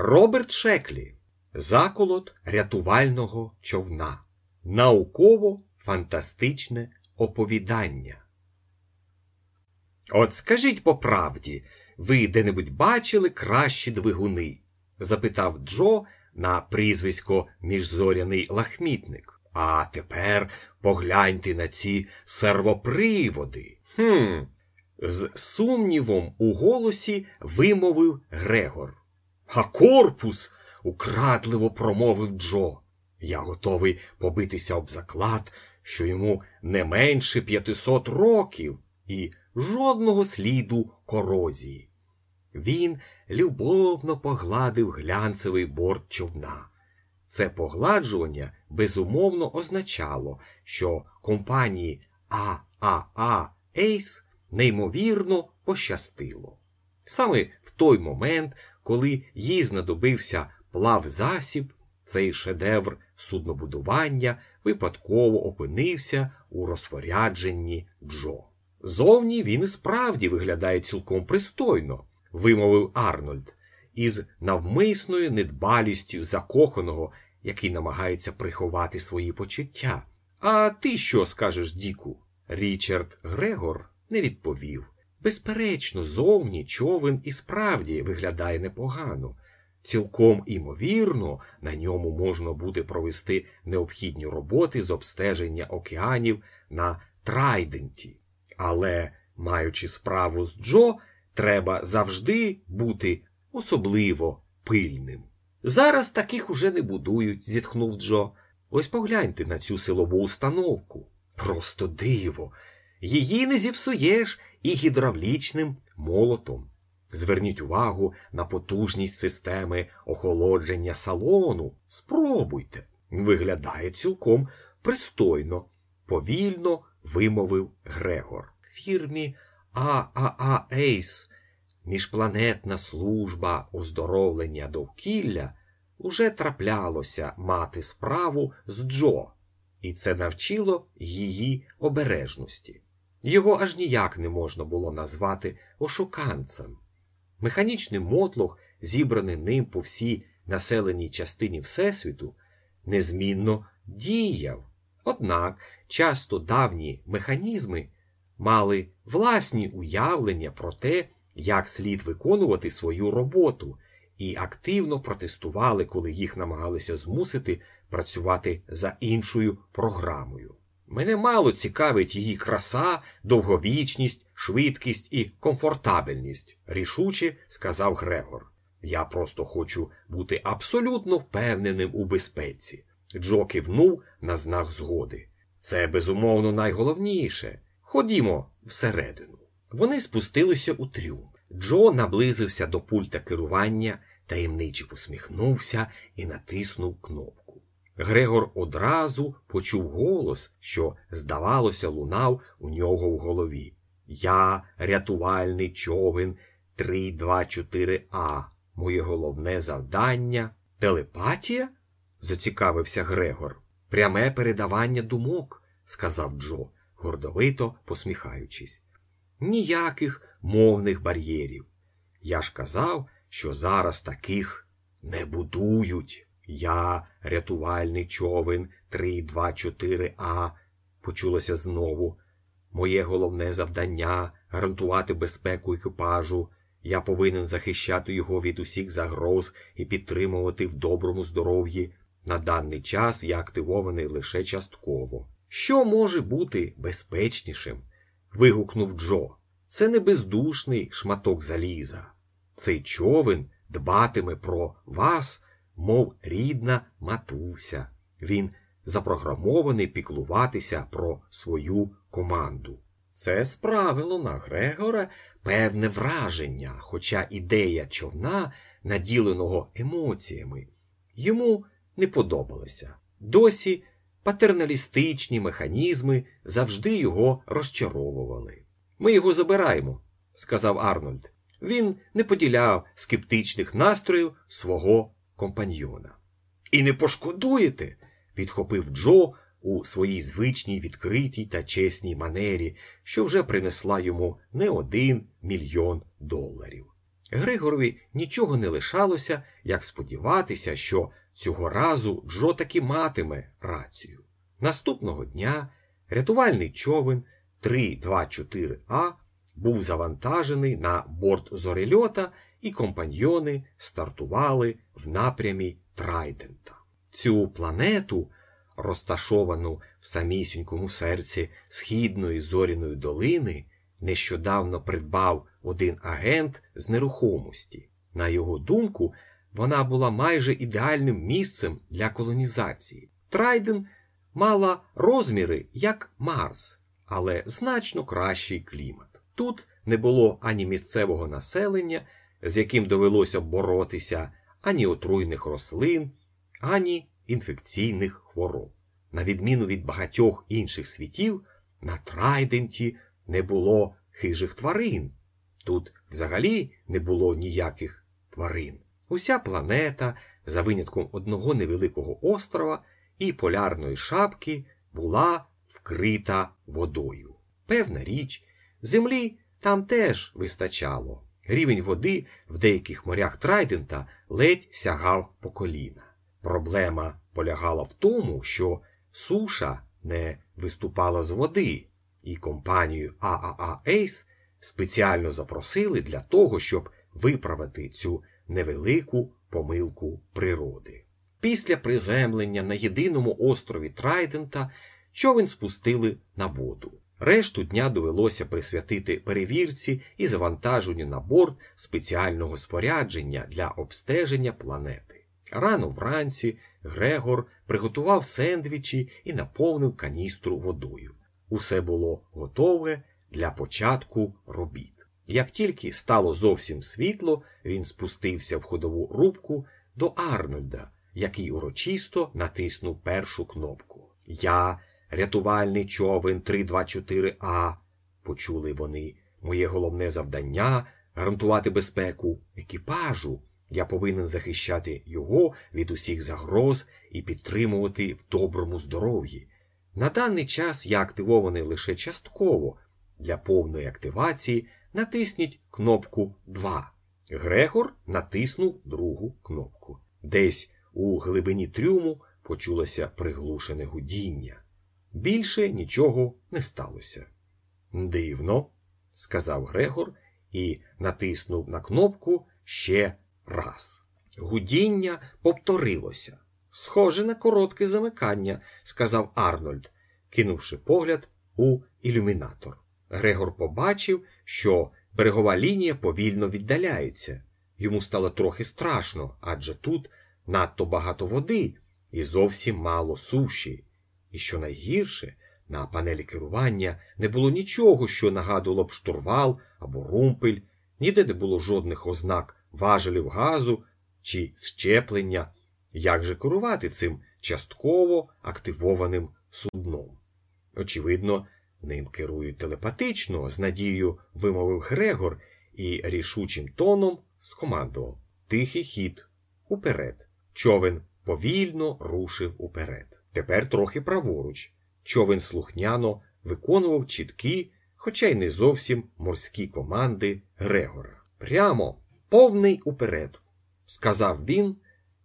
Роберт Шеклі. Заколот рятувального човна. Науково-фантастичне оповідання. От скажіть по правді, ви де-небудь бачили кращі двигуни? запитав Джо на прізвисько міжзоряний лахмітник. А тепер погляньте на ці сервоприводи. Хм. З сумнівом у голосі вимовив Грегор. А корпус. украдливо промовив Джо. Я готовий побитися об заклад, що йому не менше п'ятисот років і жодного сліду корозії. Він любовно погладив глянцевий борт човна. Це погладжування безумовно означало, що компанії ААА Ейс неймовірно пощастило. Саме в той момент, коли їй знадобився плав засіб, цей шедевр суднобудування випадково опинився у розпорядженні Джо. Зовні він і справді виглядає цілком пристойно, вимовив Арнольд, із навмисною недбалістю закоханого, який намагається приховати свої почуття. А ти що скажеш, Діку? Річард Грегор не відповів. Безперечно, зовні човен і справді виглядає непогано. Цілком імовірно, на ньому можна буде провести необхідні роботи з обстеження океанів на Трайденті. Але, маючи справу з Джо, треба завжди бути особливо пильним. Зараз таких уже не будують, зітхнув Джо. Ось погляньте на цю силову установку. Просто диво. Її не зіпсуєш і гідравлічним молотом. Зверніть увагу на потужність системи охолодження салону. Спробуйте. Виглядає цілком пристойно, повільно вимовив Грегор. Фірмі ААА Ейс, міжпланетна служба оздоровлення довкілля, уже траплялося мати справу з Джо, і це навчило її обережності. Його аж ніяк не можна було назвати ошуканцем. Механічний мотлох, зібраний ним по всій населеній частині Всесвіту, незмінно діяв. Однак часто давні механізми мали власні уявлення про те, як слід виконувати свою роботу, і активно протестували, коли їх намагалися змусити працювати за іншою програмою. Мене мало цікавить її краса, довговічність, швидкість і комфортабельність, рішуче сказав Грегор. Я просто хочу бути абсолютно впевненим у безпеці. Джо кивнув на знак згоди. Це безумовно найголовніше. Ходімо всередину. Вони спустилися у трюм. Джо наблизився до пульта керування, таємниче посміхнувся і натиснув кнопку. Грегор одразу почув голос, що, здавалося, лунав у нього в голові. Я рятувальний човен 324А. Моє головне завдання телепатія? зацікавився Грегор. Пряме передавання думок, сказав Джо, гордовито посміхаючись. Ніяких мовних бар'єрів. Я ж казав, що зараз таких не будують. Я рятувальний човен 324А, почулося знову. Моє головне завдання гарантувати безпеку екіпажу. Я повинен захищати його від усіх загроз і підтримувати в доброму здоров'ї. На даний час я активований лише частково. Що може бути безпечнішим? вигукнув Джо. Це не бездушний шматок заліза. Цей човен дбатиме про вас, мов рідна матуся. Він запрограмований піклуватися про свою команду. Це справило на Грегора певне враження, хоча ідея човна, наділеного емоціями, йому не подобалася. Досі патерналістичні механізми завжди його розчаровували. Ми його забираємо, сказав Арнольд. Він не поділяв скептичних настроїв свого компаньйона. І не пошкодуєте, підхопив Джо у своїй звичній відкритій та чесній манері, що вже принесла йому не один мільйон доларів. Григорові нічого не лишалося, як сподіватися, що цього разу Джо таки матиме рацію. Наступного дня рятувальний човен 324А був завантажений на борт зорельота, і компаньйони стартували в напрямі Трайдента. Цю планету, розташовану в самісінькому серці східної зоряної долини, нещодавно придбав один агент з нерухомості. На його думку, вона була майже ідеальним місцем для колонізації. Трайден мала розміри як Марс, але значно кращий клімат. Тут не було ані місцевого населення, з яким довелося боротися, ані отруйних рослин, ані інфекційних хвороб. На відміну від багатьох інших світів, на Трайденті не було хижих тварин. Тут взагалі не було ніяких тварин. Уся планета, за винятком одного невеликого острова і полярної шапки, була вкрита водою. Певна річ, землі там теж вистачало. Рівень води в деяких морях Трайдента ледь сягав по коліна. Проблема полягала в тому, що суша не виступала з води, і компанію ААА Ейс спеціально запросили для того, щоб виправити цю невелику помилку природи. Після приземлення на єдиному острові Трайдента човен спустили на воду. Решту дня довелося присвятити перевірці і завантаженню на борт спеціального спорядження для обстеження планети. Рано вранці Грегор приготував сендвічі і наповнив каністру водою. Усе було готове для початку робіт. Як тільки стало зовсім світло, він спустився в ходову рубку до Арнольда, який урочисто натиснув першу кнопку. Я рятувальний човен 324А. Почули вони. Моє головне завдання гарантувати безпеку екіпажу. Я повинен захищати його від усіх загроз і підтримувати в доброму здоров'ї. На даний час я активований лише частково. Для повної активації натисніть кнопку 2. Грегор натиснув другу кнопку. Десь у глибині трюму почулося приглушене гудіння. Більше нічого не сталося. Дивно, сказав Грегор і натиснув на кнопку ще раз. Гудіння повторилося. Схоже на коротке замикання, сказав Арнольд, кинувши погляд у ілюмінатор. Грегор побачив, що берегова лінія повільно віддаляється. Йому стало трохи страшно, адже тут надто багато води і зовсім мало суші. І що найгірше, на панелі керування не було нічого, що нагадувало б штурвал або румпель, ніде не було жодних ознак важелів газу чи щеплення. Як же керувати цим частково активованим судном? Очевидно, ним керують телепатично, з надією вимовив Грегор і рішучим тоном скомандував Тихий хід, уперед. Човен повільно рушив уперед. Тепер трохи праворуч. Човен слухняно виконував чіткі, хоча й не зовсім морські команди Грегора. Прямо, повний уперед, сказав він,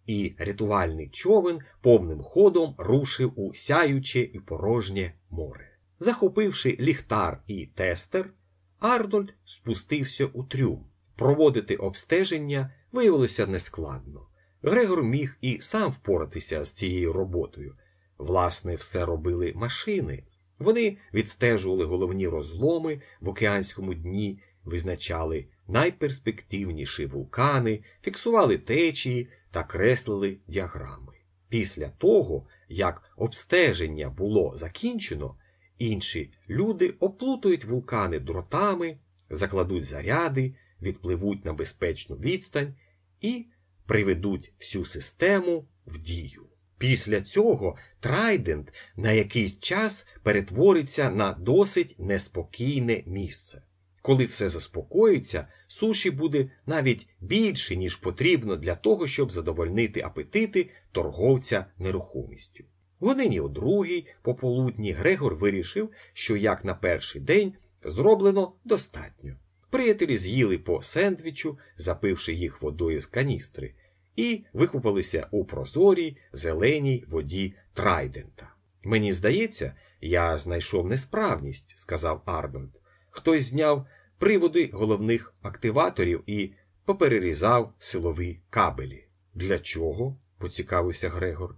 і рятувальний човен повним ходом рушив у сяюче і порожнє море. Захопивши ліхтар і тестер, Арнольд спустився у трюм. Проводити обстеження виявилося нескладно. Грегор міг і сам впоратися з цією роботою. Власне, все робили машини. Вони відстежували головні розломи в океанському дні, визначали найперспективніші вулкани, фіксували течії та креслили діаграми. Після того, як обстеження було закінчено, інші люди оплутують вулкани дротами, закладуть заряди, відпливуть на безпечну відстань і приведуть всю систему в дію. Після цього Трайдент на якийсь час перетвориться на досить неспокійне місце. Коли все заспокоїться, суші буде навіть більше, ніж потрібно для того, щоб задовольнити апетити торговця нерухомістю. Годині о другій пополудні Грегор вирішив, що як на перший день зроблено достатньо. Приятелі з'їли по сендвічу, запивши їх водою з каністри, і викупалися у прозорій зеленій воді Трайдента. Мені здається, я знайшов несправність, сказав Арнольд. Хтось зняв приводи головних активаторів і поперерізав силові кабелі. Для чого? поцікавився Грегор.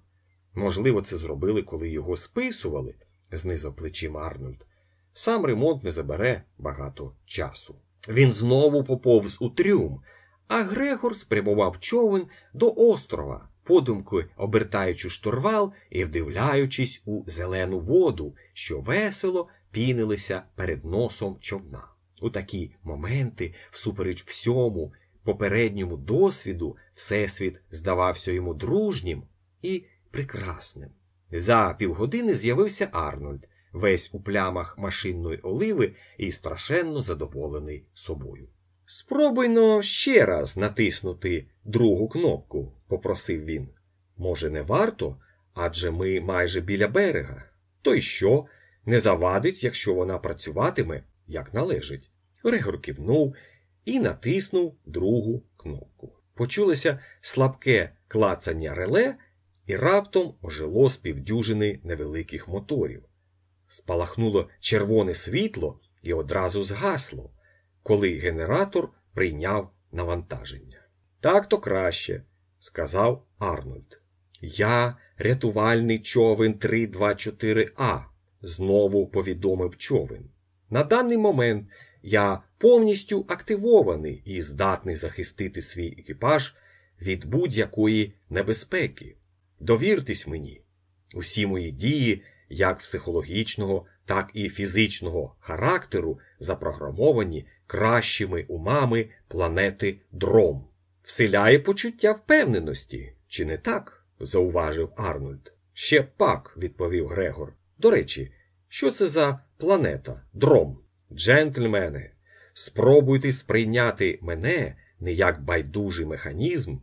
Можливо, це зробили, коли його списували, знизав плечима Арнольд. Сам ремонт не забере багато часу. Він знову поповз у трюм, а Грегор спрямував човен до острова, подумки обертаючи штурвал і вдивляючись у зелену воду, що весело пінилися перед носом човна. У такі моменти, всупереч всьому, попередньому досвіду, Всесвіт здавався йому дружнім і прекрасним. За півгодини з'явився Арнольд, весь у плямах машинної оливи і страшенно задоволений собою. Спробуйно ще раз натиснути другу кнопку, попросив він. Може, не варто, адже ми майже біля берега. То й що? Не завадить, якщо вона працюватиме, як належить. Грегор кивнув і натиснув другу кнопку. Почулося слабке клацання реле, і раптом ожило з півдюжини невеликих моторів. Спалахнуло червоне світло і одразу згасло, коли генератор прийняв навантаження. Так то краще, сказав Арнольд. Я рятувальний човен 324А, знову повідомив човен. На даний момент я повністю активований і здатний захистити свій екіпаж від будь-якої небезпеки. Довіртесь мені, усі мої дії, як психологічного, так і фізичного характеру, запрограмовані кращими умами планети Дром. Вселяє почуття впевненості, чи не так? зауважив Арнольд. Ще пак, відповів Грегор. До речі, що це за планета Дром? Джентльмени, спробуйте сприйняти мене не як байдужий механізм,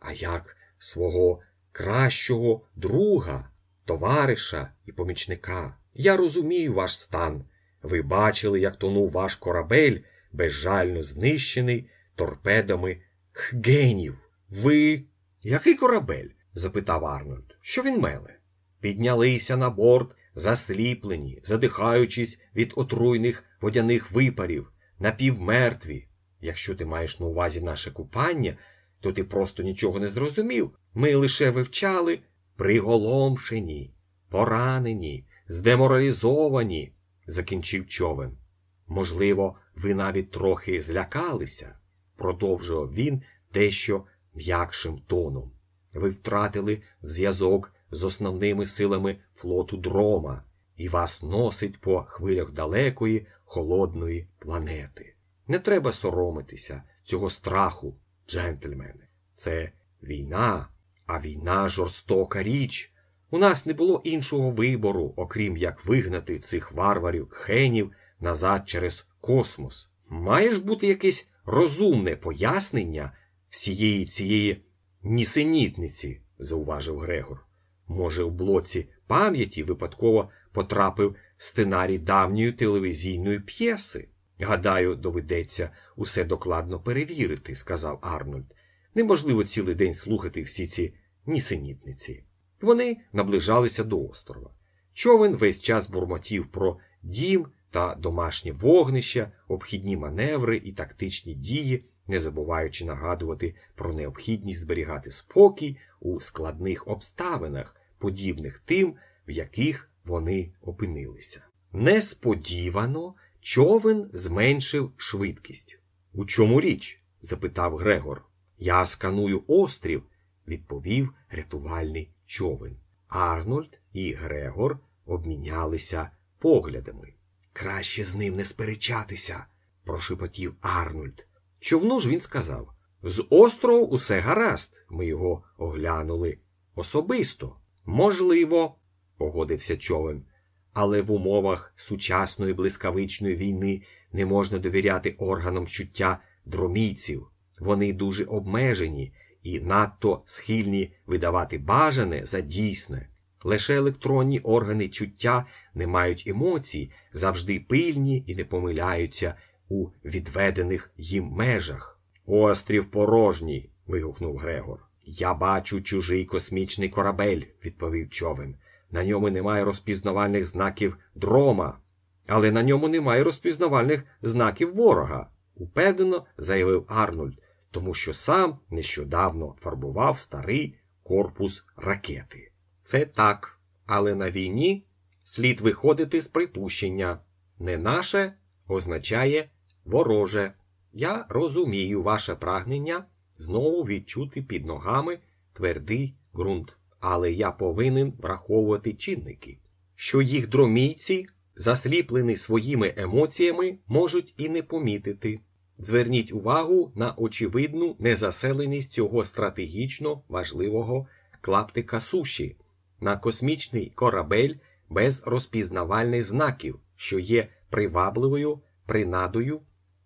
а як свого кращого друга, товариша і помічника. Я розумію ваш стан. Ви бачили, як тонув ваш корабель, безжально знищений торпедами хгенів. Ви. Який корабель? запитав Арнольд. Що він меле? Піднялися на борт, засліплені, задихаючись від отруйних водяних випарів, напівмертві. Якщо ти маєш на увазі наше купання, то ти просто нічого не зрозумів. Ми лише вивчали приголомшені, поранені, здеморалізовані, закінчив човен. Можливо, ви навіть трохи злякалися, продовжував він дещо м'якшим тоном. Ви втратили зв'язок з основними силами флоту дрома, і вас носить по хвилях далекої, холодної планети. Не треба соромитися цього страху, джентльмени. Це війна, а війна жорстока річ. У нас не було іншого вибору, окрім як вигнати цих варварів хенів назад через космос. Має ж бути якесь розумне пояснення всієї цієї нісенітниці, зауважив Грегор. Може, у блоці пам'яті випадково потрапив сценарій давньої телевізійної п'єси. Гадаю, доведеться усе докладно перевірити, сказав Арнольд. Неможливо цілий день слухати всі ці нісенітниці. Вони наближалися до острова. Човен весь час бурмотів про дім та домашнє вогнище, обхідні маневри і тактичні дії, не забуваючи нагадувати про необхідність зберігати спокій у складних обставинах, подібних тим, в яких вони опинилися. Несподівано човен зменшив швидкість. У чому річ? запитав Грегор. Я сканую острів, відповів рятувальний човен. Арнольд і Грегор обмінялися поглядами. Краще з ним не сперечатися, прошепотів Арнольд. Човну ж він сказав з острову усе гаразд, ми його оглянули особисто. Можливо, погодився човен, але в умовах сучасної блискавичної війни не можна довіряти органам чуття дромійців. Вони дуже обмежені і надто схильні видавати бажане за дійсне. Лише електронні органи чуття не мають емоцій, завжди пильні і не помиляються у відведених їм межах. Острів порожній. вигукнув Грегор. Я бачу чужий космічний корабель, відповів човен. На ньому немає розпізнавальних знаків дрома, але на ньому немає розпізнавальних знаків ворога, упевнено заявив Арнольд, тому що сам нещодавно фарбував старий корпус ракети. Це так, але на війні слід виходити з припущення. Не наше означає вороже. Я розумію ваше прагнення знову відчути під ногами твердий ґрунт, але я повинен враховувати чинники, що їх дромійці, засліплені своїми емоціями, можуть і не помітити. Зверніть увагу на очевидну незаселеність цього стратегічно важливого клаптика суші, на космічний корабель без розпізнавальних знаків, що є привабливою принадою,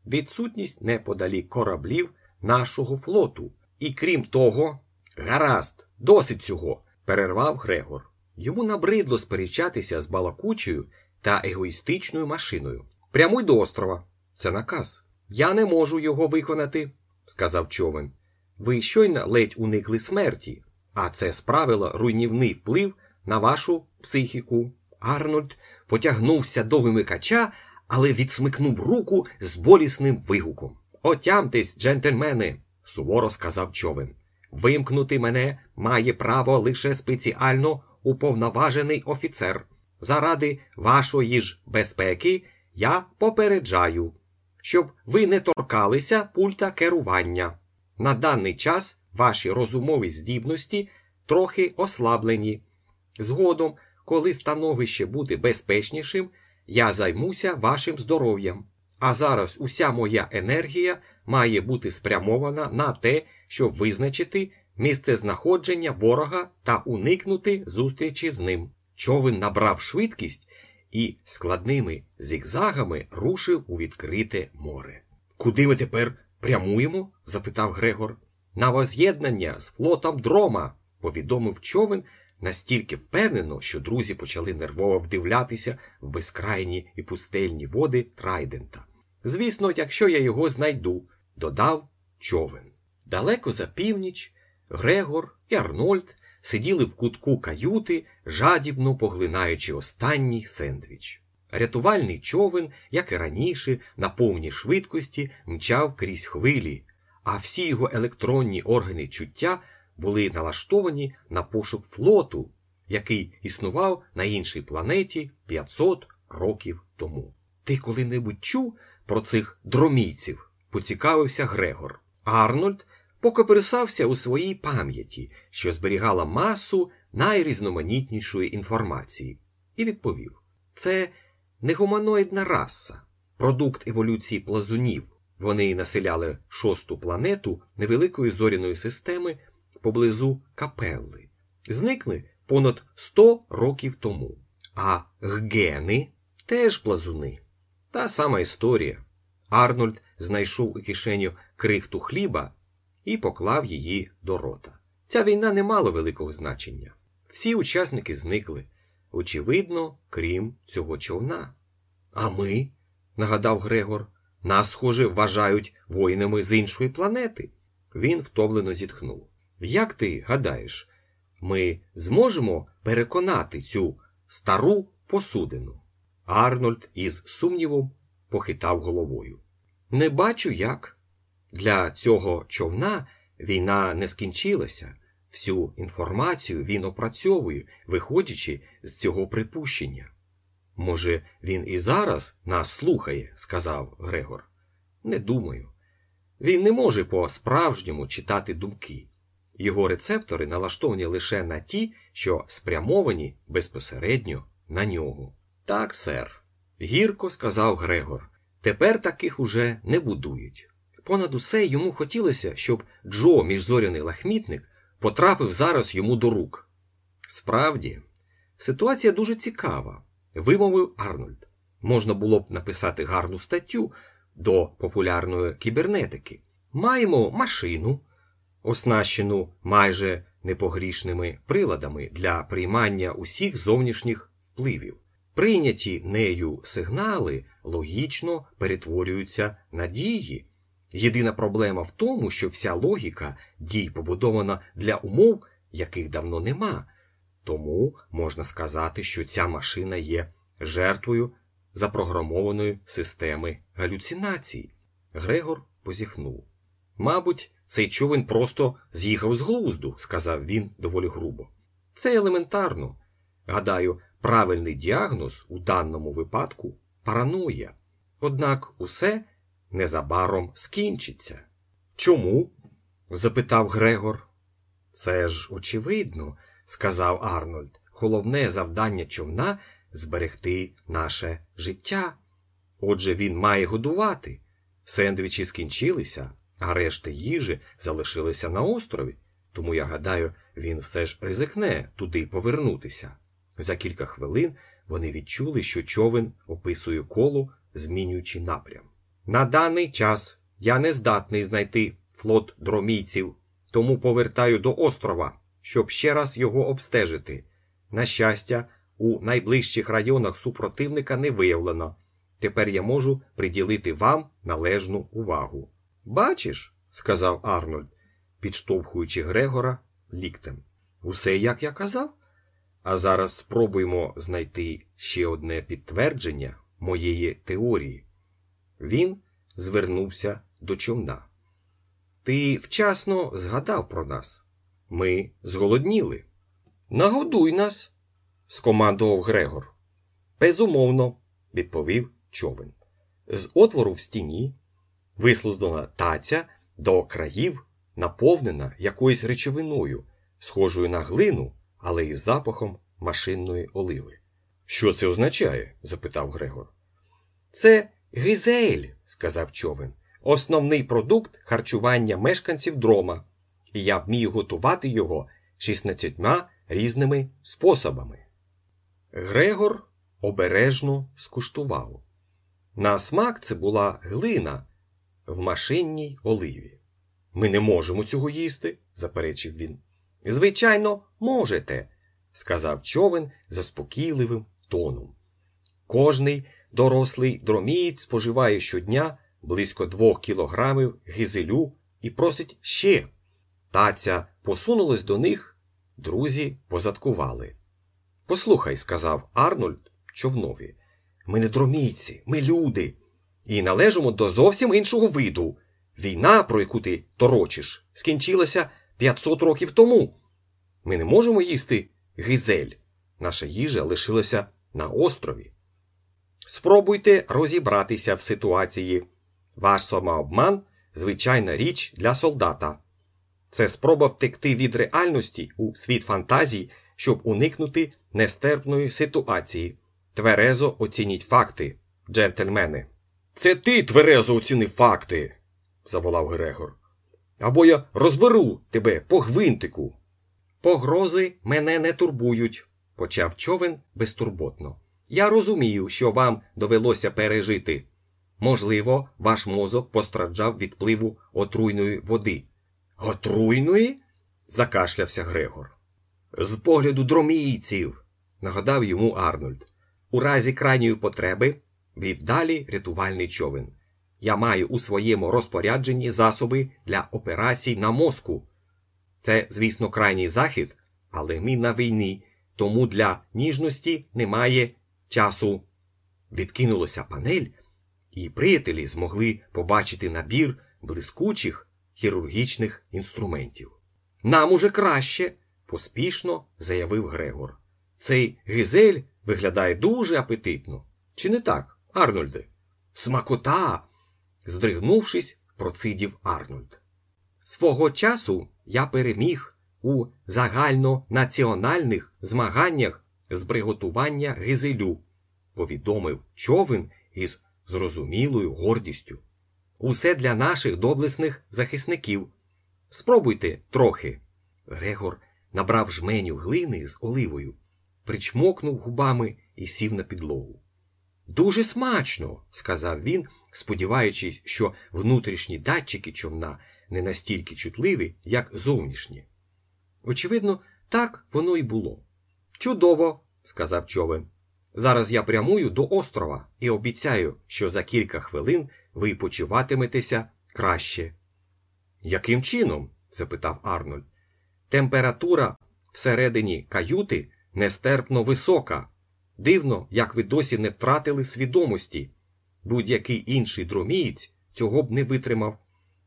відсутність неподалік кораблів нашого флоту. І крім того, гаразд, досить цього, перервав Грегор. Йому набридло сперечатися з балакучою та егоїстичною машиною. Прямуй до острова. Це наказ. Я не можу його виконати, сказав човен. Ви щойно ледь уникли смерті, а це справило руйнівний вплив на вашу психіку. Арнольд потягнувся до вимикача, але відсмикнув руку з болісним вигуком. Отямтесь, джентльмени, суворо сказав човен. Вимкнути мене має право лише спеціально уповноважений офіцер. Заради вашої ж безпеки я попереджаю, щоб ви не торкалися пульта керування. На даний час ваші розумові здібності трохи ослаблені. Згодом, коли становище буде безпечнішим, я займуся вашим здоров'ям. А зараз уся моя енергія має бути спрямована на те, щоб визначити місце знаходження ворога та уникнути зустрічі з ним. Човен набрав швидкість і складними зігзагами рушив у відкрите море. Куди ми тепер прямуємо? запитав Грегор. На воз'єднання з флотом дрома, повідомив човен настільки впевнено, що друзі почали нервово вдивлятися в безкрайні і пустельні води Трайдента. Звісно, якщо я його знайду, додав човен. Далеко за північ Грегор і Арнольд сиділи в кутку каюти, жадібно поглинаючи останній сендвіч. Рятувальний човен, як і раніше, на повній швидкості мчав крізь хвилі, а всі його електронні органи чуття були налаштовані на пошук флоту, який існував на іншій планеті 500 років тому. Ти коли-небудь чув про цих дромійців? поцікавився Грегор. Арнольд покоперсався у своїй пам'яті, що зберігала масу найрізноманітнішої інформації, і відповів: це негуманоїдна раса, продукт еволюції плазунів. Вони населяли шосту планету невеликої зоряної системи поблизу капелли. Зникли понад 100 років тому. А гени теж плазуни. Та сама історія. Арнольд знайшов у кишеню крихту хліба і поклав її до рота. Ця війна не мала великого значення. Всі учасники зникли, очевидно, крім цього човна. А ми, нагадав Грегор, нас, схоже, вважають воїнами з іншої планети. Він втомлено зітхнув. Як ти гадаєш, ми зможемо переконати цю стару посудину? Арнольд із сумнівом похитав головою. Не бачу як. Для цього човна війна не скінчилася. Всю інформацію він опрацьовує, виходячи з цього припущення. Може, він і зараз нас слухає, сказав Грегор. Не думаю. Він не може по справжньому читати думки. Його рецептори налаштовані лише на ті, що спрямовані безпосередньо на нього. Так, сер, гірко сказав Грегор. Тепер таких уже не будують. Понад усе йому хотілося, щоб Джо, міжзоряний лахмітник, потрапив зараз йому до рук. Справді, ситуація дуже цікава, вимовив Арнольд. Можна було б написати гарну статтю до популярної кібернетики. Маємо машину, оснащену майже непогрішними приладами для приймання усіх зовнішніх впливів. Прийняті нею сигнали логічно перетворюються на дії. Єдина проблема в тому, що вся логіка дій побудована для умов, яких давно нема. Тому можна сказати, що ця машина є жертвою запрограмованої системи галюцинацій. Грегор позіхнув. Мабуть, цей човен просто з'їхав з глузду, сказав він доволі грубо. Це елементарно. Гадаю, правильний діагноз у даному випадку параноя. Однак усе незабаром скінчиться. Чому? запитав Грегор. Це ж очевидно, сказав Арнольд. Головне завдання човна зберегти наше життя. Отже, він має годувати. Сендвічі скінчилися, а решти їжі залишилися на острові, тому я гадаю, він все ж ризикне туди повернутися. За кілька хвилин вони відчули, що човен описує коло, змінюючи напрям. На даний час я не здатний знайти флот дромійців, тому повертаю до острова, щоб ще раз його обстежити. На щастя, у найближчих районах супротивника не виявлено. Тепер я можу приділити вам належну увагу. Бачиш, сказав Арнольд, підштовхуючи Грегора ліктем. Усе як я казав. А зараз спробуємо знайти ще одне підтвердження моєї теорії. Він звернувся до човна. Ти вчасно згадав про нас. Ми зголодніли. Нагодуй нас, скомандував Грегор. Безумовно, відповів човен. З отвору в стіні вислуздана таця до країв, наповнена якоюсь речовиною, схожою на глину, але із запахом машинної оливи. Що це означає? запитав Грегор. Це гизель, сказав човен, основний продукт харчування мешканців дрома, і я вмію готувати його 16 різними способами. Грегор обережно скуштував. На смак це була глина в машинній оливі. Ми не можемо цього їсти, заперечив він. Звичайно, можете, сказав човен заспокійливим тоном. Кожний дорослий дромієць споживає щодня близько двох кілограмів гизелю і просить ще. Таця посунулась до них, друзі позадкували. Послухай, сказав Арнольд човнові, ми не дромійці, ми люди, і належимо до зовсім іншого виду. Війна, про яку ти торочиш, скінчилася 500 років тому. Ми не можемо їсти гизель. Наша їжа лишилася на острові. Спробуйте розібратися в ситуації. Ваш самообман звичайна річ для солдата. Це спроба втекти від реальності у світ фантазій, щоб уникнути нестерпної ситуації. Тверезо оцініть факти, джентльмени. Це ти тверезо оціни факти, заволав Грегор. Або я розберу тебе по гвинтику. Погрози мене не турбують, почав човен безтурботно. Я розумію, що вам довелося пережити. Можливо, ваш мозок постраждав від пливу отруйної води. Отруйної? закашлявся Грегор. З погляду дромійців, нагадав йому Арнольд. У разі крайньої потреби вів далі рятувальний човен. Я маю у своєму розпорядженні засоби для операцій на мозку. Це, звісно, крайній захід, але ми на війні, тому для ніжності немає часу. Відкинулася панель, і приятелі змогли побачити набір блискучих хірургічних інструментів. Нам уже краще, поспішно заявив Грегор. Цей гизель виглядає дуже апетитно. Чи не так, Арнольде? Смакота. здригнувшись, процидів Арнольд. Свого часу я переміг у загальнонаціональних змаганнях з приготування гизелю, повідомив човен із зрозумілою гордістю. Усе для наших доблесних захисників. Спробуйте трохи. Грегор набрав жменю глини з оливою, причмокнув губами і сів на підлогу. Дуже смачно, сказав він, сподіваючись, що внутрішні датчики човна не настільки чутливі, як зовнішні. Очевидно, так воно й було. Чудово, сказав човен. Зараз я прямую до острова і обіцяю, що за кілька хвилин ви почуватиметеся краще. Яким чином? запитав Арнольд. Температура всередині каюти нестерпно висока. Дивно, як ви досі не втратили свідомості. Будь-який інший дромієць цього б не витримав.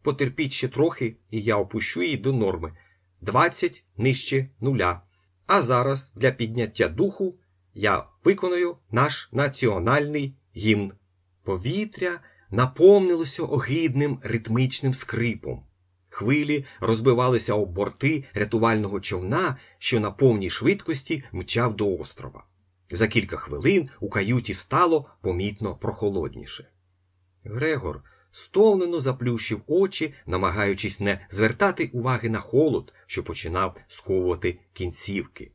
Потерпіть ще трохи, і я опущу її до норми 20 нижче нуля. А зараз для підняття духу я виконую наш національний гімн. Повітря наповнилося огидним ритмічним скрипом. Хвилі розбивалися об борти рятувального човна, що на повній швидкості мчав до острова. За кілька хвилин у каюті стало помітно прохолодніше. Грегор стовнено заплющив очі, намагаючись не звертати уваги на холод, що починав сковувати кінцівки.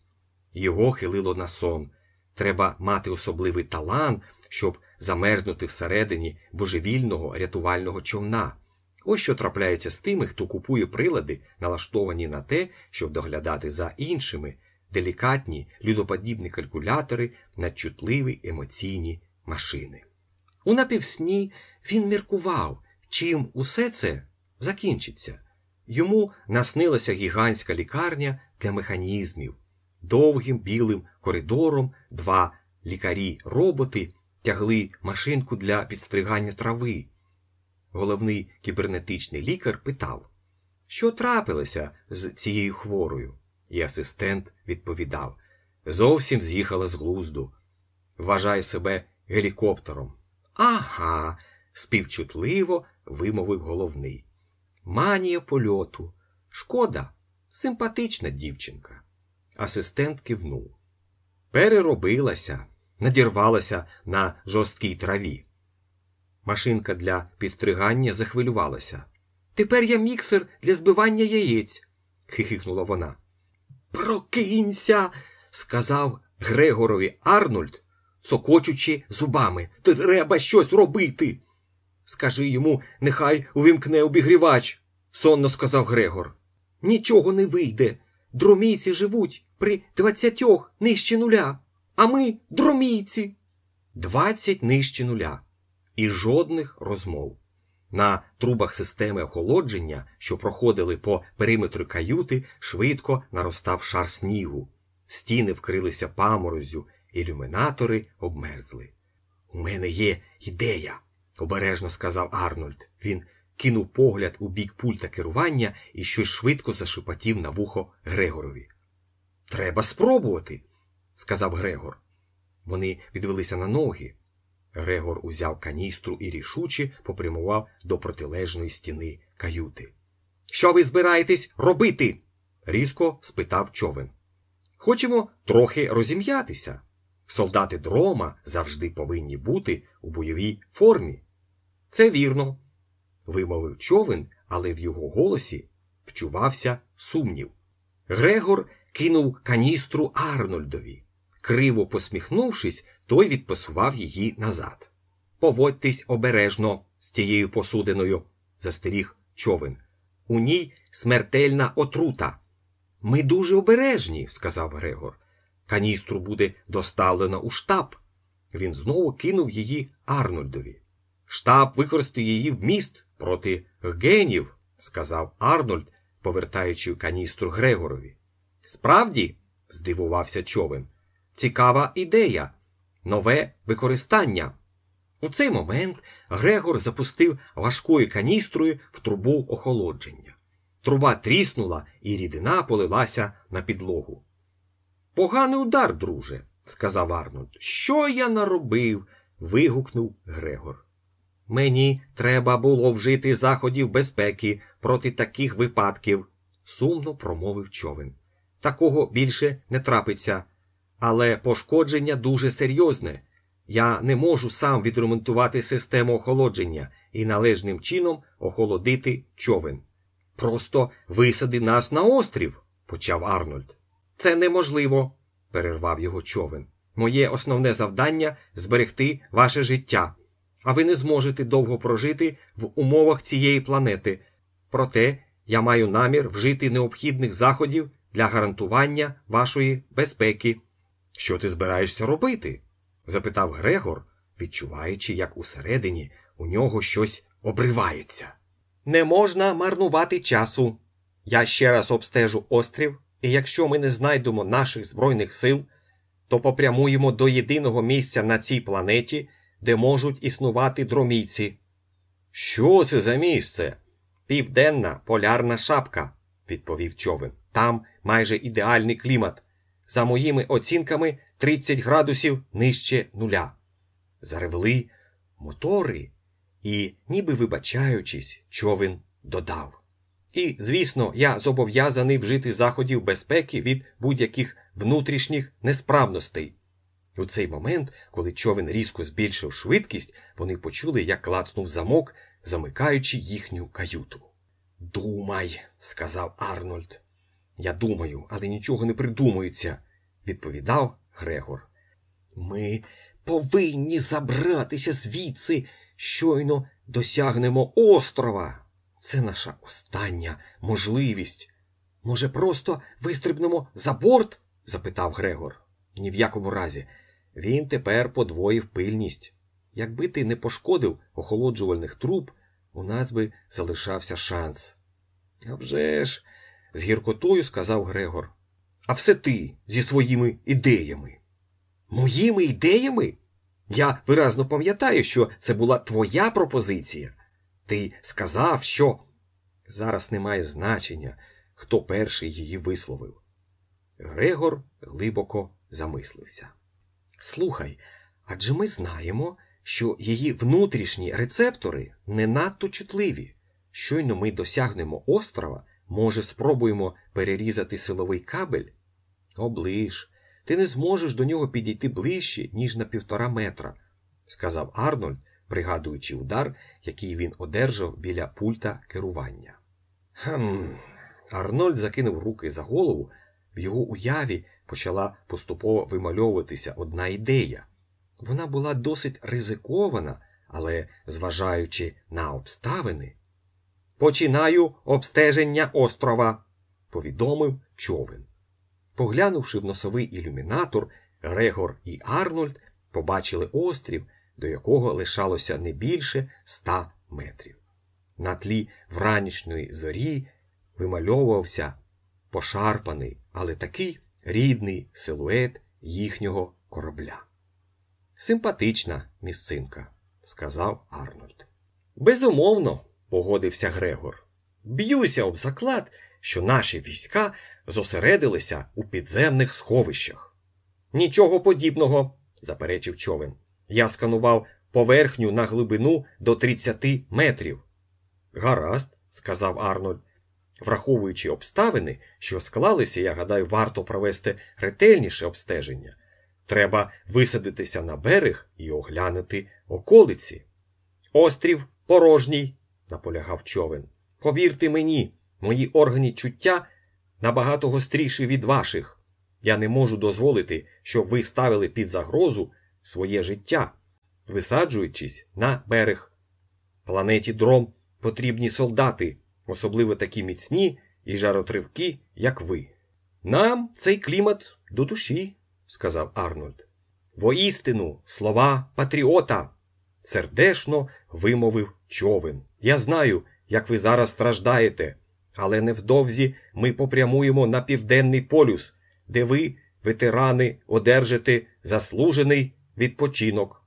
Його хилило на сон. Треба мати особливий талант, щоб замерзнути всередині божевільного рятувального човна. Ось що трапляється з тими, хто купує прилади, налаштовані на те, щоб доглядати за іншими, делікатні, людоподібні калькулятори, надчутливі емоційні машини. У напівсні він міркував, чим усе це закінчиться. Йому наснилася гігантська лікарня для механізмів. Довгим білим коридором два лікарі-роботи тягли машинку для підстригання трави. Головний кібернетичний лікар питав, що трапилося з цією хворою, і асистент відповідав зовсім з'їхала з глузду. Вважає себе гелікоптером. Ага, співчутливо вимовив головний. Манія польоту. Шкода, симпатична дівчинка. Асистент кивнув. Переробилася, надірвалася на жорсткій траві. Машинка для підстригання захвилювалася. Тепер я міксер для збивання яєць, хихикнула вона. Прокинься, сказав Грегорові Арнольд, сокочучи зубами. Треба щось робити. Скажи йому, нехай увімкне обігрівач, сонно сказав Грегор. Нічого не вийде. Дромійці живуть при двадцятьох нижче нуля, а ми дромійці. Двадцять нижче нуля. І жодних розмов. На трубах системи охолодження, що проходили по периметру каюти, швидко наростав шар снігу. Стіни вкрилися паморозю, ілюмінатори обмерзли. У мене є ідея, обережно сказав Арнольд. Він кинув погляд у бік пульта керування і щось швидко зашепотів на вухо Грегорові. Треба спробувати, сказав Грегор. Вони відвелися на ноги. Грегор узяв каністру і рішуче попрямував до протилежної стіни каюти. Що ви збираєтесь робити? різко спитав човен. Хочемо трохи розім'ятися. Солдати дрома завжди повинні бути у бойовій формі. Це вірно, вимовив човен, але в його голосі вчувався сумнів. Грегор кинув каністру Арнольдові. Криво посміхнувшись, той відпасував її назад. Поводьтесь обережно з тією посудиною, застеріг човен. У ній смертельна отрута. Ми дуже обережні, сказав Грегор. Каністру буде доставлено у штаб. Він знову кинув її Арнольдові. Штаб використає її в міст проти генів, сказав Арнольд, повертаючи каністру Грегорові. Справді, здивувався човен, цікава ідея, нове використання. У цей момент Грегор запустив важкою каністрою в трубу охолодження. Труба тріснула, і рідина полилася на підлогу. Поганий удар, друже, сказав Арнольд. Що я наробив? вигукнув Грегор. Мені треба було вжити заходів безпеки проти таких випадків, сумно промовив човен. Такого більше не трапиться, але пошкодження дуже серйозне. Я не можу сам відремонтувати систему охолодження і належним чином охолодити човен. Просто висади нас на острів, почав Арнольд. Це неможливо, перервав його човен. Моє основне завдання зберегти ваше життя, а ви не зможете довго прожити в умовах цієї планети. Проте я маю намір вжити необхідних заходів для гарантування вашої безпеки. Що ти збираєшся робити? запитав Грегор, відчуваючи, як усередині у нього щось обривається. Не можна марнувати часу. Я ще раз обстежу острів, і якщо ми не знайдемо наших збройних сил, то попрямуємо до єдиного місця на цій планеті, де можуть існувати дромійці. Що це за місце? Південна полярна шапка, відповів човен. Там майже ідеальний клімат. За моїми оцінками 30 градусів нижче нуля. Заревли мотори, і, ніби вибачаючись, човен додав. І, звісно, я зобов'язаний вжити заходів безпеки від будь-яких внутрішніх несправностей. У цей момент, коли човен різко збільшив швидкість, вони почули, як клацнув замок, замикаючи їхню каюту. Думай, сказав Арнольд. Я думаю, але нічого не придумується, відповідав Грегор. Ми повинні забратися звідси, щойно досягнемо острова. Це наша остання можливість. Може, просто вистрибнемо за борт? запитав Грегор. Ні в якому разі. Він тепер подвоїв пильність. Якби ти не пошкодив охолоджувальних труб, у нас би залишався шанс. «А вже ж», – з гіркотою сказав Грегор. А все ти зі своїми ідеями. Моїми ідеями? Я виразно пам'ятаю, що це була твоя пропозиція. Ти сказав, що зараз немає значення, хто перший її висловив. Грегор глибоко замислився. Слухай, адже ми знаємо, що її внутрішні рецептори не надто чутливі. Щойно ми досягнемо острова, може, спробуємо перерізати силовий кабель? Оближ, ти не зможеш до нього підійти ближче, ніж на півтора метра, сказав Арнольд, пригадуючи удар, який він одержав біля пульта керування. Хм. Арнольд закинув руки за голову, в його уяві почала поступово вимальовуватися одна ідея. Вона була досить ризикована, але, зважаючи на обставини, починаю обстеження острова, повідомив човен. Поглянувши в носовий ілюмінатор, Грегор і Арнольд побачили острів, до якого лишалося не більше ста метрів. На тлі вранішньої зорі вимальовувався пошарпаний, але такий рідний силует їхнього корабля. Симпатична місцинка, сказав Арнольд. Безумовно, погодився Грегор. Б'юся об заклад, що наші війська зосередилися у підземних сховищах. Нічого подібного, заперечив човен. Я сканував поверхню на глибину до 30 метрів. Гаразд, сказав Арнольд. Враховуючи обставини, що склалися, я гадаю, варто провести ретельніше обстеження. Треба висадитися на берег і оглянути околиці. Острів порожній, наполягав човен. Повірте мені, мої органи чуття набагато гостріші від ваших. Я не можу дозволити, щоб ви ставили під загрозу своє життя, висаджуючись на берег. Планеті дром потрібні солдати, особливо такі міцні і жаротривкі, як ви. Нам цей клімат до душі, сказав Арнольд. Воістину, слова патріота, сердешно вимовив човен. Я знаю, як ви зараз страждаєте, але невдовзі ми попрямуємо на південний полюс, де ви, ветерани, одержите заслужений відпочинок.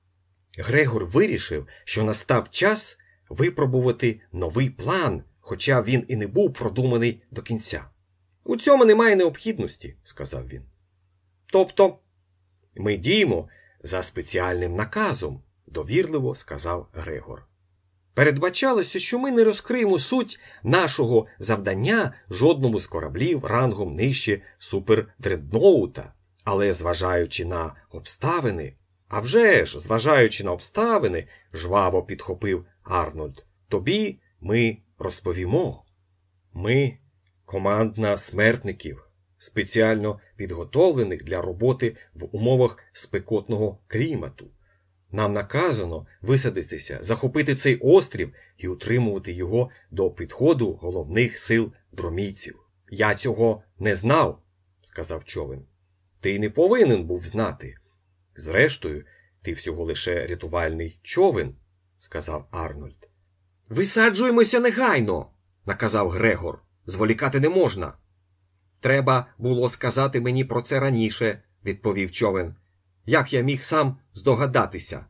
Грегор вирішив, що настав час випробувати новий план, хоча він і не був продуманий до кінця. У цьому немає необхідності, сказав він. Тобто, ми діємо за спеціальним наказом, довірливо сказав Грегор. Передбачалося, що ми не розкриємо суть нашого завдання жодному з кораблів рангом нижче супердредноута, але зважаючи на обставини, а вже ж, зважаючи на обставини, жваво підхопив Арнольд, тобі ми розповімо. Ми командна смертників, спеціально підготовлених для роботи в умовах спекотного клімату. Нам наказано висадитися, захопити цей острів і утримувати його до підходу головних сил дромійців. Я цього не знав, сказав човен. Ти не повинен був знати. Зрештою, Ти всього лише рятувальний човен, сказав Арнольд. Висаджуємося негайно, наказав Грегор. Зволікати не можна. Треба було сказати мені про це раніше, відповів човен. Як я міг сам здогадатися?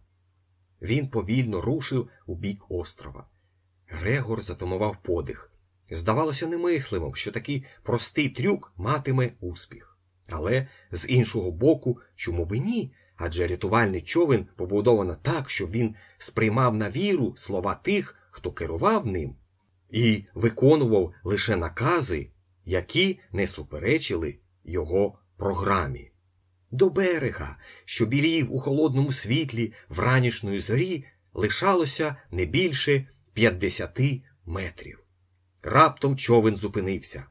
Він повільно рушив у бік острова. Грегор затумував подих. Здавалося немислимим, що такий простий трюк матиме успіх. Але з іншого боку, чому би ні? Адже рятувальний човен побудовано так, щоб він сприймав на віру слова тих, хто керував ним, і виконував лише накази, які не суперечили його програмі. До берега, що білів у холодному світлі вранішньої зорі, лишалося не більше 50 метрів. Раптом човен зупинився.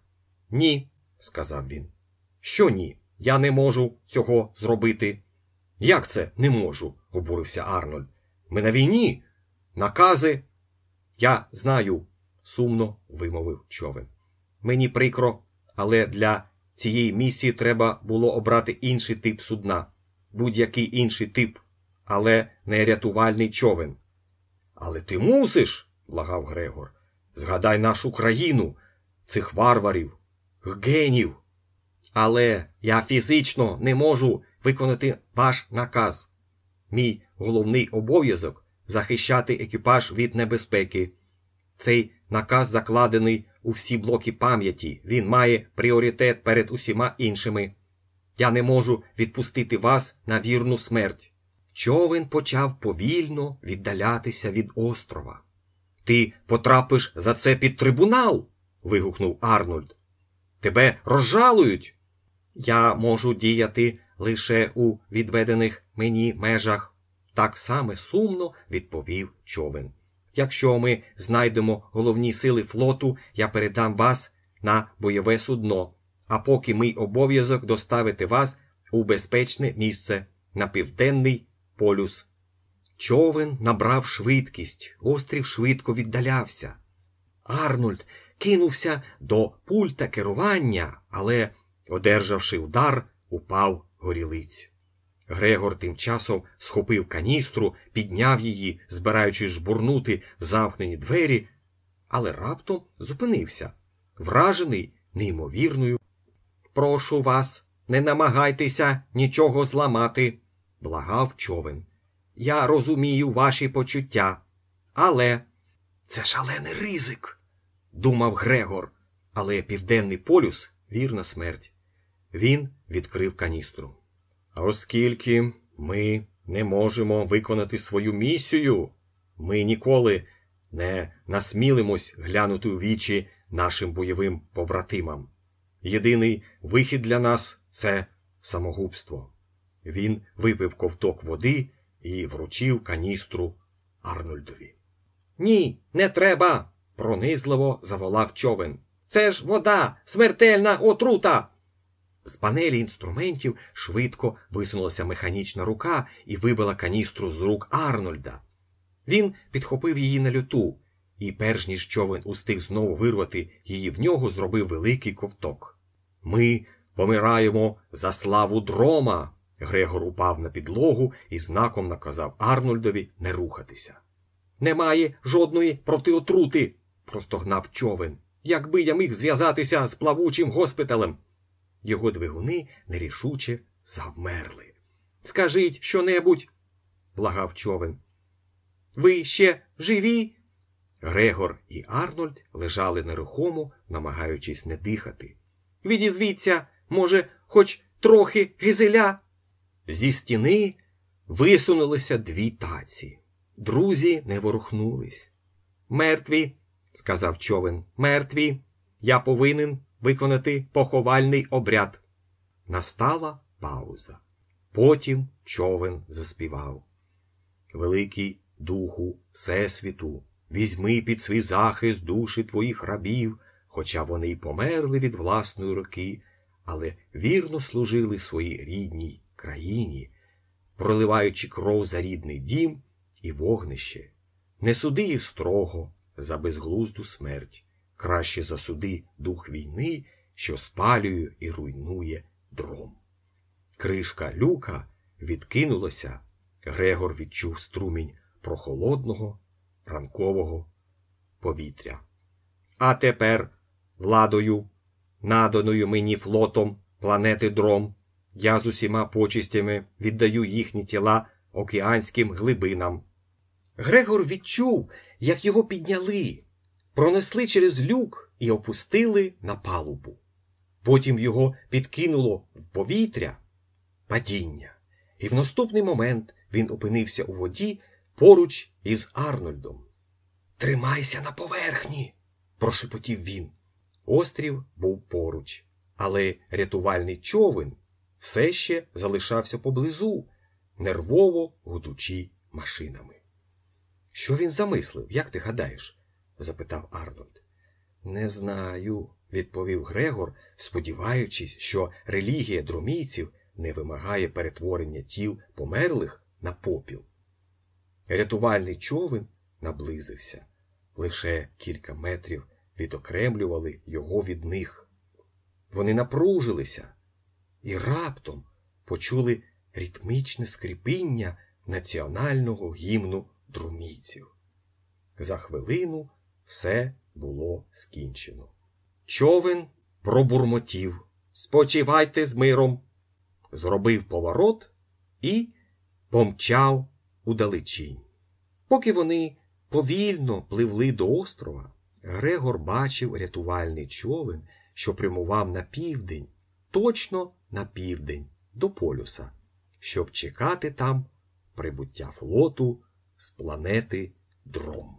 Ні, сказав він. Що ні? Я не можу цього зробити. Як це не можу? обурився Арнольд. Ми на війні. Накази. Я знаю, сумно вимовив човен. Мені прикро, але для цієї місії треба було обрати інший тип судна, будь-який інший тип, але не рятувальний човен. Але ти мусиш, благав Грегор. Згадай нашу країну, цих варварів, генів. Але я фізично не можу виконати ваш наказ. Мій головний обов'язок захищати екіпаж від небезпеки. Цей наказ закладений у всі блоки пам'яті. Він має пріоритет перед усіма іншими. Я не можу відпустити вас на вірну смерть. Човен почав повільно віддалятися від острова. Ти потрапиш за це під трибунал. вигукнув Арнольд. Тебе розжалують. Я можу діяти лише у відведених мені межах. Так само сумно відповів човен. Якщо ми знайдемо головні сили флоту, я передам вас на бойове судно, а поки мій обов'язок доставити вас у безпечне місце на південний полюс. Човен набрав швидкість, острів швидко віддалявся. Арнольд кинувся до пульта керування, але, одержавши удар, упав горілиць. Грегор тим часом схопив каністру, підняв її, збираючись жбурнути в замкнені двері, але раптом зупинився, вражений неймовірною. Прошу вас, не намагайтеся нічого зламати, благав човен. Я розумію ваші почуття, але це шалений ризик, думав Грегор, але південний полюс вірна смерть. Він відкрив каністру. Оскільки ми не можемо виконати свою місію, ми ніколи не насмілимось глянути у вічі нашим бойовим побратимам. Єдиний вихід для нас це самогубство. Він випив ковток води і вручив каністру Арнольдові. Ні, не треба. пронизливо заволав човен. Це ж вода, смертельна отрута. З панелі інструментів швидко висунулася механічна рука і вибила каністру з рук Арнольда. Він підхопив її на люту, і, перш ніж човен устиг знову вирвати її в нього, зробив великий ковток. Ми помираємо за славу дрома. Грегор упав на підлогу і знаком наказав Арнольдові не рухатися. Немає жодної протиотрути, простогнав човен. Якби я міг зв'язатися з плавучим госпіталем. Його двигуни нерішуче завмерли. Скажіть щонебудь, благав човен. Ви ще живі? Грегор і Арнольд лежали нерухомо, намагаючись не дихати. Відізвіться, може, хоч трохи гизеля. Зі стіни висунулися дві таці. Друзі не ворухнулись. Мертві, сказав човен, мертві. Я повинен виконати поховальний обряд. Настала пауза. Потім човен заспівав. Великий духу Всесвіту, візьми під свій захист душі твоїх рабів, хоча вони й померли від власної руки, але вірно служили своїй рідній країні, проливаючи кров за рідний дім і вогнище. Не суди їх строго за безглузду смерть краще засуди дух війни, що спалює і руйнує дром. Кришка люка відкинулася, Грегор відчув струмінь прохолодного ранкового повітря. А тепер, владою, наданою мені флотом планети Дром, я з усіма почистями віддаю їхні тіла океанським глибинам. Грегор відчув, як його підняли, пронесли через люк і опустили на палубу. Потім його підкинуло в повітря падіння, і в наступний момент він опинився у воді поруч із Арнольдом. Тримайся на поверхні, прошепотів він. Острів був поруч, але рятувальний човен все ще залишався поблизу, нервово гудучи машинами. Що він замислив, як ти гадаєш? Запитав Арнольд. Не знаю, відповів Грегор, сподіваючись, що релігія дромійців не вимагає перетворення тіл померлих на попіл. Рятувальний човен наблизився. Лише кілька метрів відокремлювали його від них. Вони напружилися і раптом почули ритмічне скрипіння національного гімну друмійців. За хвилину все було скінчено. Човен пробурмотів. Спочивайте з миром. Зробив поворот і помчав удалечінь. Поки вони повільно пливли до острова, Грегор бачив рятувальний човен, що прямував на південь, точно на південь, до полюса, щоб чекати там прибуття флоту з планети Дром.